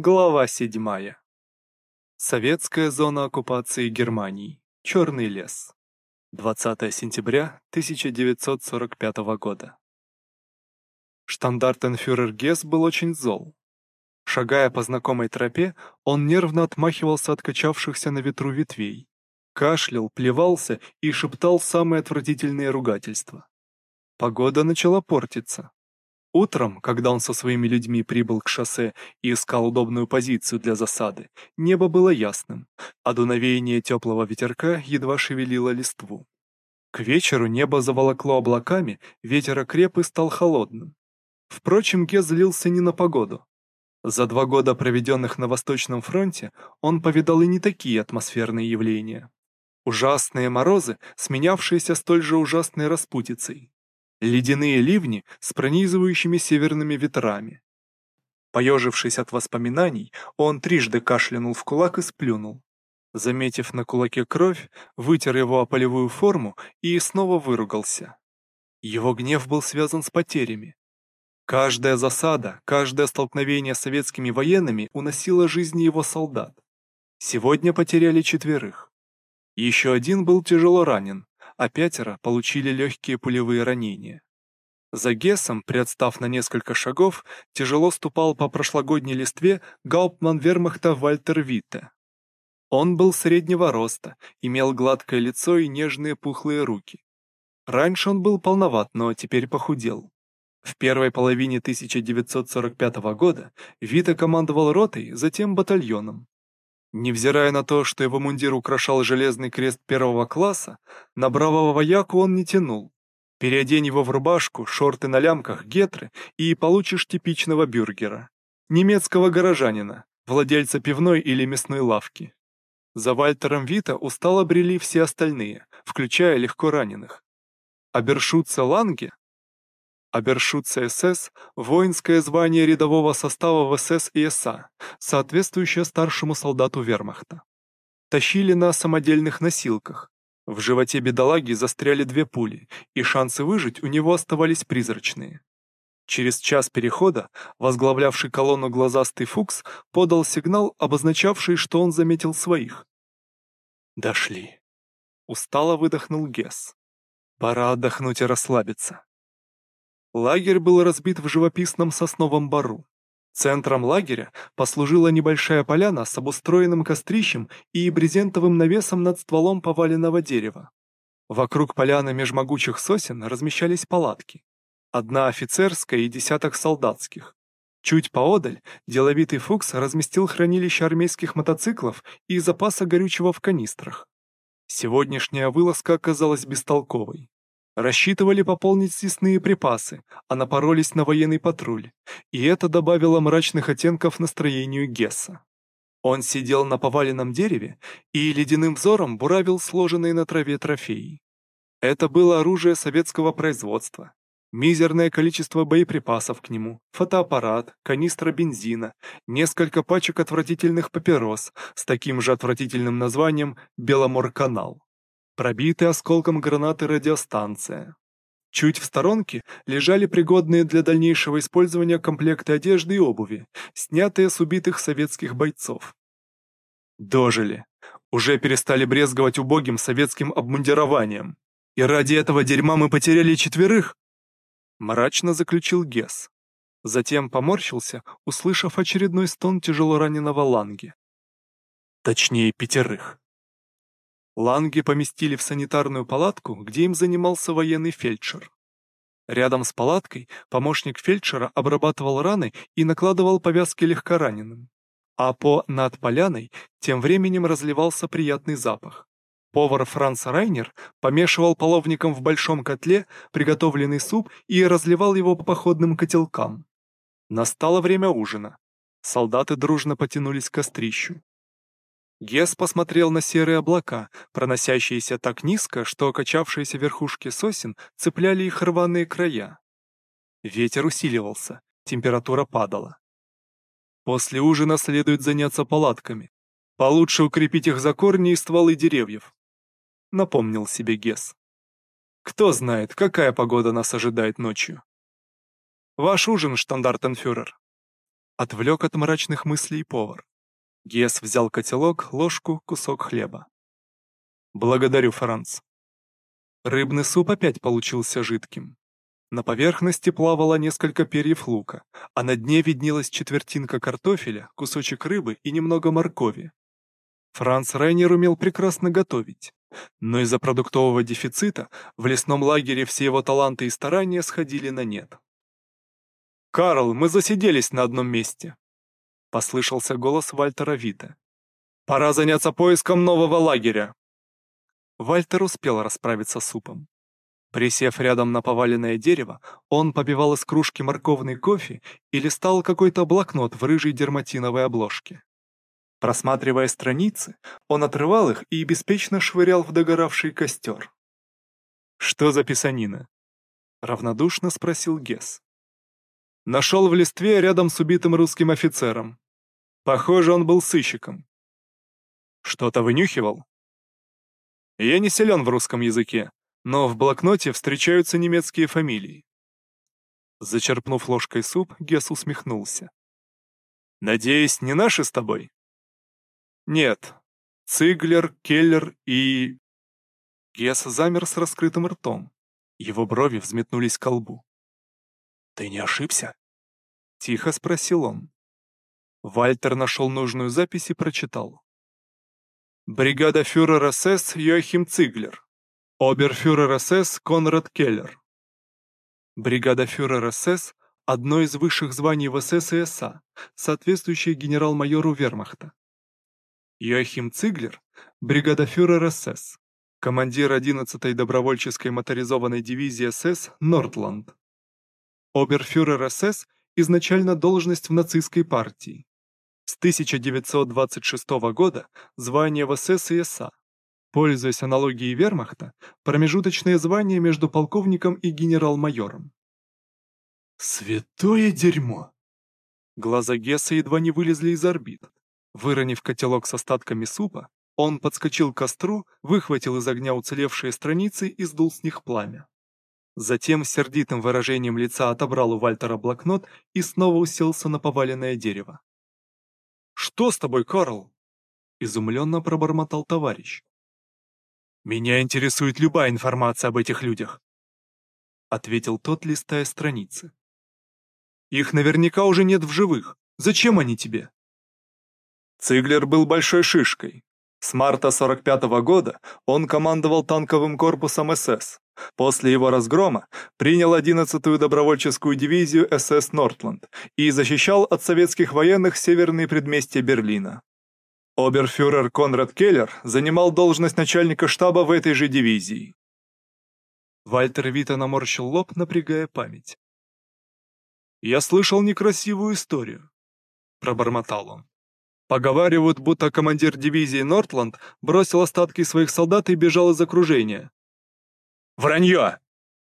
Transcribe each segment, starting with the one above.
Глава 7. Советская зона оккупации Германии. Черный лес. 20 сентября 1945 года. Штандартенфюрер Гесс был очень зол. Шагая по знакомой тропе, он нервно отмахивался от качавшихся на ветру ветвей, кашлял, плевался и шептал самые отвратительные ругательства. Погода начала портиться. Утром, когда он со своими людьми прибыл к шоссе и искал удобную позицию для засады, небо было ясным, а дуновение теплого ветерка едва шевелило листву. К вечеру небо заволокло облаками, ветер окреп и стал холодным. Впрочем, Ге злился не на погоду. За два года, проведенных на Восточном фронте, он повидал и не такие атмосферные явления. Ужасные морозы, сменявшиеся столь же ужасной распутицей ледяные ливни с пронизывающими северными ветрами. Поежившись от воспоминаний, он трижды кашлянул в кулак и сплюнул. Заметив на кулаке кровь, вытер его о полевую форму и снова выругался. Его гнев был связан с потерями. Каждая засада, каждое столкновение с советскими военными уносило жизни его солдат. Сегодня потеряли четверых. Еще один был тяжело ранен, а пятеро получили легкие пулевые ранения. За Гессом, приотстав на несколько шагов, тяжело ступал по прошлогодней листве гауптман вермахта Вальтер Витте. Он был среднего роста, имел гладкое лицо и нежные пухлые руки. Раньше он был полноват, но теперь похудел. В первой половине 1945 года Вита командовал ротой, затем батальоном. Невзирая на то, что его мундир украшал железный крест первого класса, на бравого вояку он не тянул. Переодень его в рубашку, шорты на лямках, гетры, и получишь типичного бюргера. Немецкого горожанина, владельца пивной или мясной лавки. За Вальтером Вита устало брели все остальные, включая легко раненых. Абершутца Ланге Абершутца СС – воинское звание рядового состава в СС и СА, соответствующее старшему солдату вермахта. Тащили на самодельных носилках. В животе бедолаги застряли две пули, и шансы выжить у него оставались призрачные. Через час перехода возглавлявший колонну глазастый Фукс подал сигнал, обозначавший, что он заметил своих. «Дошли». Устало выдохнул Гесс. «Пора отдохнуть и расслабиться». Лагерь был разбит в живописном сосновом бару. Центром лагеря послужила небольшая поляна с обустроенным кострищем и брезентовым навесом над стволом поваленного дерева. Вокруг поляны меж могучих сосен размещались палатки. Одна офицерская и десяток солдатских. Чуть поодаль деловитый Фукс разместил хранилище армейских мотоциклов и запаса горючего в канистрах. Сегодняшняя вылазка оказалась бестолковой. Рассчитывали пополнить съестные припасы, а напоролись на военный патруль, и это добавило мрачных оттенков настроению Гесса. Он сидел на поваленном дереве и ледяным взором буравил сложенные на траве трофеи. Это было оружие советского производства. Мизерное количество боеприпасов к нему, фотоаппарат, канистра бензина, несколько пачек отвратительных папирос с таким же отвратительным названием «Беломорканал» пробитая осколком гранаты радиостанция. Чуть в сторонке лежали пригодные для дальнейшего использования комплекты одежды и обуви, снятые с убитых советских бойцов. Дожили. Уже перестали брезговать убогим советским обмундированием. И ради этого дерьма мы потеряли четверых? Мрачно заключил Гесс. Затем поморщился, услышав очередной стон тяжело раненого Ланги. Точнее, пятерых. Ланги поместили в санитарную палатку, где им занимался военный фельдшер. Рядом с палаткой помощник фельдшера обрабатывал раны и накладывал повязки легкораненым. А по над поляной тем временем разливался приятный запах. Повар Франц Райнер помешивал половником в большом котле приготовленный суп и разливал его по походным котелкам. Настало время ужина. Солдаты дружно потянулись к кострищу. Гес посмотрел на серые облака, проносящиеся так низко, что качавшиеся верхушки сосен цепляли их рваные края. Ветер усиливался, температура падала. После ужина следует заняться палатками. Получше укрепить их за корни и стволы деревьев. Напомнил себе Гес. Кто знает, какая погода нас ожидает ночью. Ваш ужин, штандартенфюрер. Отвлек от мрачных мыслей повар. Гес взял котелок, ложку, кусок хлеба. «Благодарю, Франц». Рыбный суп опять получился жидким. На поверхности плавало несколько перьев лука, а на дне виднелась четвертинка картофеля, кусочек рыбы и немного моркови. Франц Рейнер умел прекрасно готовить, но из-за продуктового дефицита в лесном лагере все его таланты и старания сходили на нет. «Карл, мы засиделись на одном месте», — послышался голос Вальтера Вита. «Пора заняться поиском нового лагеря». Вальтер успел расправиться с супом. Присев рядом на поваленное дерево, он попивал из кружки морковный кофе и листал какой-то блокнот в рыжей дерматиновой обложке. Просматривая страницы, он отрывал их и беспечно швырял в догоравший костер. «Что за писанина?» — равнодушно спросил Гесс. Нашел в листве рядом с убитым русским офицером. Похоже, он был сыщиком. Что-то вынюхивал? Я не силен в русском языке, но в блокноте встречаются немецкие фамилии. Зачерпнув ложкой суп, Гесс усмехнулся. «Надеюсь, не наши с тобой?» «Нет. Циглер, Келлер и...» Гесс замер с раскрытым ртом. Его брови взметнулись к лбу. «Ты не ошибся?» — тихо спросил он. Вальтер нашел нужную запись и прочитал. «Бригада фюрера СС Йохим Циглер. Оберфюрер СС Конрад Келлер». Бригада фюрера СС – одно из высших званий в СС и СА, соответствующее генерал-майору вермахта. Йохим Циглер – бригада фюрера СС, командир 11-й добровольческой моторизованной дивизии СС «Нордланд». Оберфюрер СС – изначально должность в нацистской партии. С 1926 года звание в СС и СА. Пользуясь аналогией вермахта, промежуточное звание между полковником и генерал-майором. «Святое дерьмо!» Глаза Гесса едва не вылезли из орбит. Выронив котелок с остатками супа, он подскочил к костру, выхватил из огня уцелевшие страницы и сдул с них пламя. Затем сердитым выражением лица отобрал у Вальтера блокнот и снова уселся на поваленное дерево. «Что с тобой, Карл?» — изумленно пробормотал товарищ. «Меня интересует любая информация об этих людях», — ответил тот, листая страницы. «Их наверняка уже нет в живых. Зачем они тебе?» Циглер был большой шишкой. С марта 45 -го года он командовал танковым корпусом СС. После его разгрома принял 11-ю добровольческую дивизию СС «Нортланд» и защищал от советских военных северные предместья Берлина. Оберфюрер Конрад Келлер занимал должность начальника штаба в этой же дивизии. Вальтер Вита наморщил лоб, напрягая память. «Я слышал некрасивую историю», — пробормотал он. Поговаривают, будто командир дивизии Нортланд бросил остатки своих солдат и бежал из окружения. Вранье!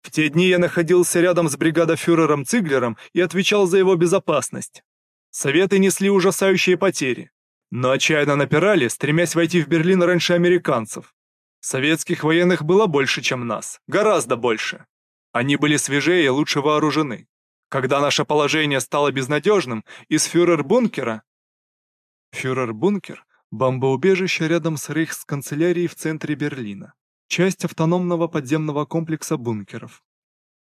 В те дни я находился рядом с бригадофюрером Циглером и отвечал за его безопасность. Советы несли ужасающие потери, но отчаянно напирали, стремясь войти в Берлин раньше американцев. Советских военных было больше, чем нас, гораздо больше. Они были свежее и лучше вооружены. Когда наше положение стало безнадежным, из фюрер-бункера Фюрер-бункер – бомбоубежище рядом с рейхсканцелярией в центре Берлина, часть автономного подземного комплекса бункеров.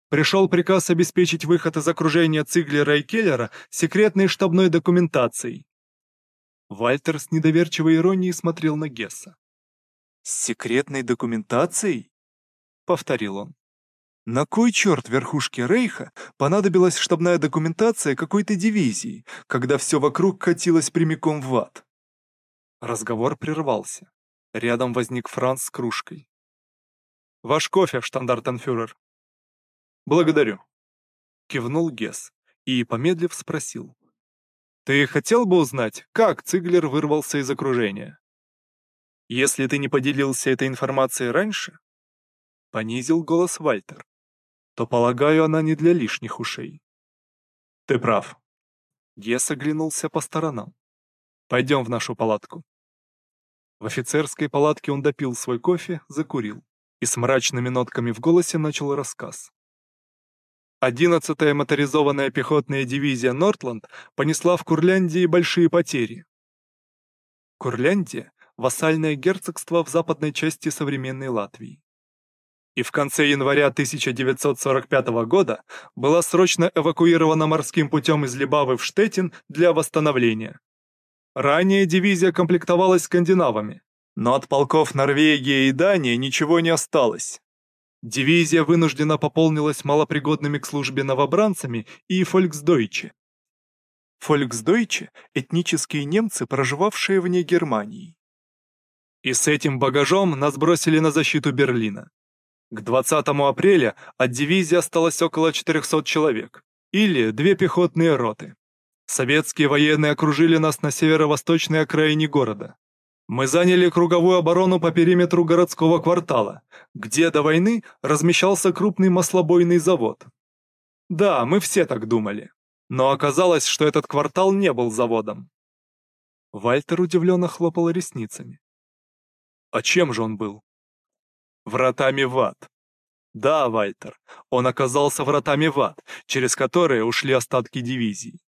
Пришел приказ обеспечить выход из окружения Циглера и Келлера секретной штабной документацией. Вальтер с недоверчивой иронией смотрел на Гесса. «С секретной документацией?» — повторил он. На кой черт верхушке Рейха понадобилась штабная документация какой-то дивизии, когда все вокруг катилось прямиком в ад? Разговор прервался. Рядом возник Франц с кружкой. «Ваш кофе, штандартенфюрер». «Благодарю», — кивнул Гесс и, помедлив, спросил. «Ты хотел бы узнать, как Циглер вырвался из окружения?» «Если ты не поделился этой информацией раньше?» Понизил голос Вальтер то, полагаю, она не для лишних ушей. Ты прав. Гес оглянулся по сторонам. Пойдем в нашу палатку. В офицерской палатке он допил свой кофе, закурил и с мрачными нотками в голосе начал рассказ. 11-я моторизованная пехотная дивизия Нортланд понесла в Курляндии большие потери. Курляндия – вассальное герцогство в западной части современной Латвии. И в конце января 1945 года была срочно эвакуирована морским путем из Либавы в Штетин для восстановления. Ранее дивизия комплектовалась скандинавами, но от полков Норвегии и Дании ничего не осталось. Дивизия вынуждена пополнилась малопригодными к службе новобранцами и фольксдойче. Фольксдойче – этнические немцы, проживавшие вне Германии. И с этим багажом нас бросили на защиту Берлина. К 20 апреля от дивизии осталось около 400 человек, или две пехотные роты. Советские военные окружили нас на северо-восточной окраине города. Мы заняли круговую оборону по периметру городского квартала, где до войны размещался крупный маслобойный завод. Да, мы все так думали. Но оказалось, что этот квартал не был заводом. Вальтер удивленно хлопал ресницами. А чем же он был? Вратами в ад. Да, Вальтер, он оказался вратами в ад, через которые ушли остатки дивизий.